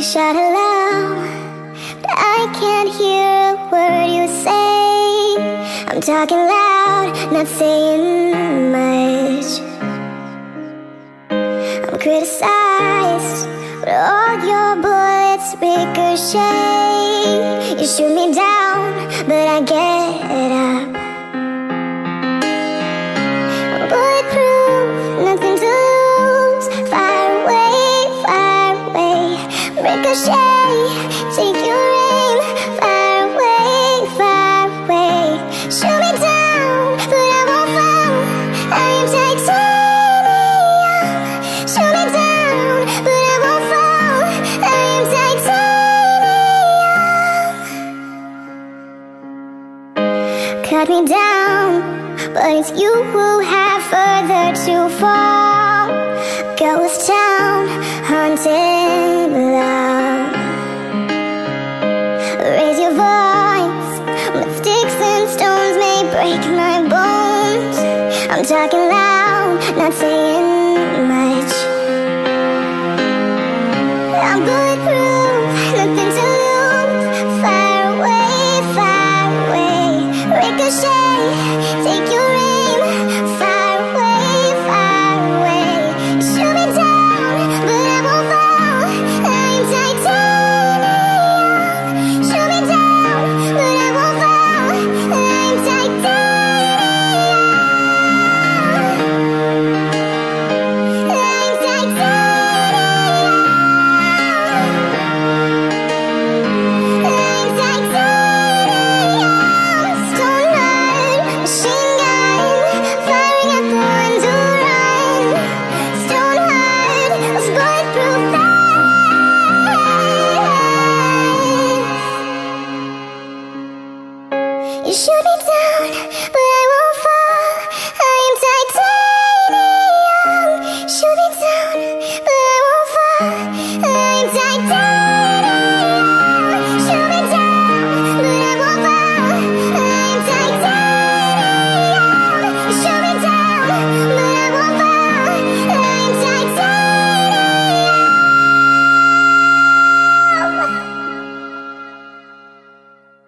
You shout aloud, but I can't hear a word you say. I'm talking loud, not saying much. I'm criticized, but all your bullets ricochet. You shoot me down, but I get Take your aim. Away, away. Shoot me down, but I won't fall. I am titanium. Shoot me down, but I won't fall. I am titanium. Cut me down, but it's you who have further to fall. Ghost town, haunted break my bones. I'm talking loud, not saying much. I'm bulletproof, nothing to lose. Fire away, fire away. Ricochet, take your You shoot me down, but I won't fall. I am titanium.